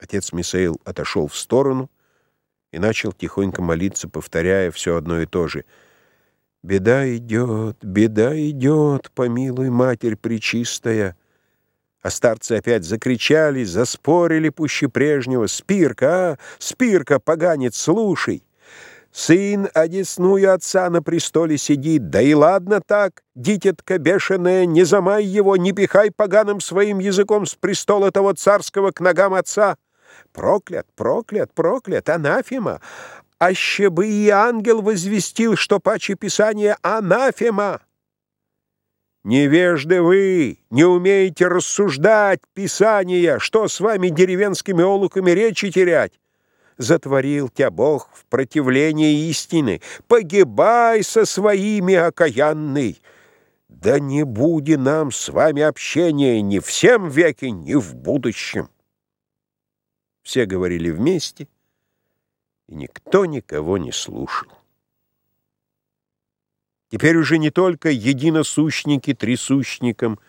Отец Мисаил отошел в сторону и начал тихонько молиться, повторяя все одно и то же. «Беда идет, беда идет, помилуй, Матерь Пречистая!» А старцы опять закричали, заспорили пуще прежнего. «Спирка, а! Спирка, поганец, слушай! Сын одесную отца на престоле сидит, да и ладно так, дитятка бешеная, не замай его, не пихай поганым своим языком с престола того царского к ногам отца!» Проклят, проклят, проклят, анафема! Аще бы и ангел возвестил, что паче Писания анафема! Невежды вы, не умеете рассуждать Писания, что с вами деревенскими олуками речи терять? Затворил тебя Бог в противлении истины. Погибай со своими, окаянный! Да не буди нам с вами общения ни в всем веке, ни в будущем. Все говорили вместе, и никто никого не слушал. Теперь уже не только единосущники трясущникам,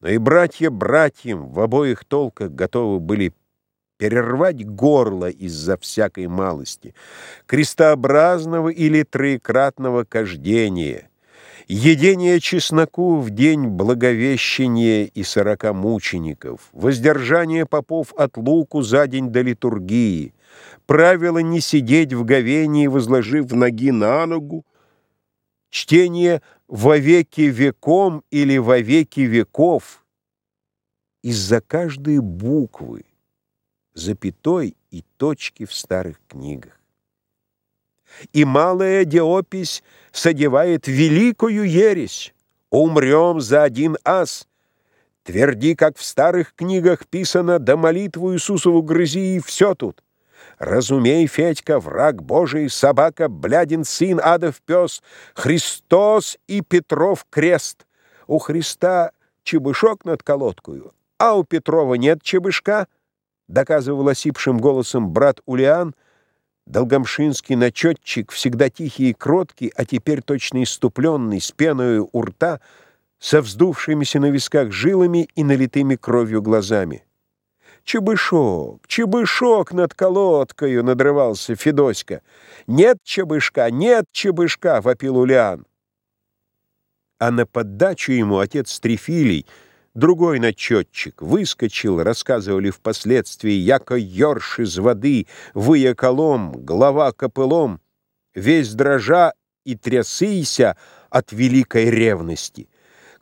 но и братья братьям в обоих толках готовы были перервать горло из-за всякой малости, крестообразного или троекратного кождения — едение чесноку в день благовещения и сорока мучеников, воздержание попов от луку за день до литургии, правило не сидеть в говении, возложив ноги на ногу, чтение «вовеки веком» или «вовеки веков» из-за каждой буквы, запятой и точки в старых книгах и малая диопись содевает великую ересь. Умрем за один ас. Тверди, как в старых книгах писано, да молитву Иисусову грызи, и все тут. Разумей, Федька, враг Божий, собака, блядин, сын, адов пес, Христос и Петров крест. У Христа чебышок над колодкою, а у Петрова нет чебышка, доказывал осипшим голосом брат Улиан — Долгомшинский начетчик, всегда тихий и кроткий, а теперь точно иступленный, с пеною у рта, со вздувшимися на висках жилами и налитыми кровью глазами. «Чебышок, чебышок над колодкою!» — надрывался Федоська. «Нет чебышка, нет чебышка!» — вопил Улиан. А на поддачу ему отец Трифилий — Другой начетчик выскочил, рассказывали впоследствии, яко ёрш из воды, выя колом, голова копылом, весь дрожа и трясыйся от великой ревности.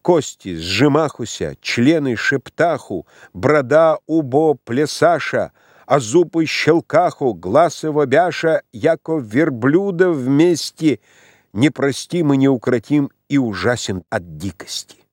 Кости сжимахуся, члены шептаху, брода убо плясаша, а зубы щелкаху, глаз его бяша, яко верблюда вместе, непростим и неукротим и ужасен от дикости.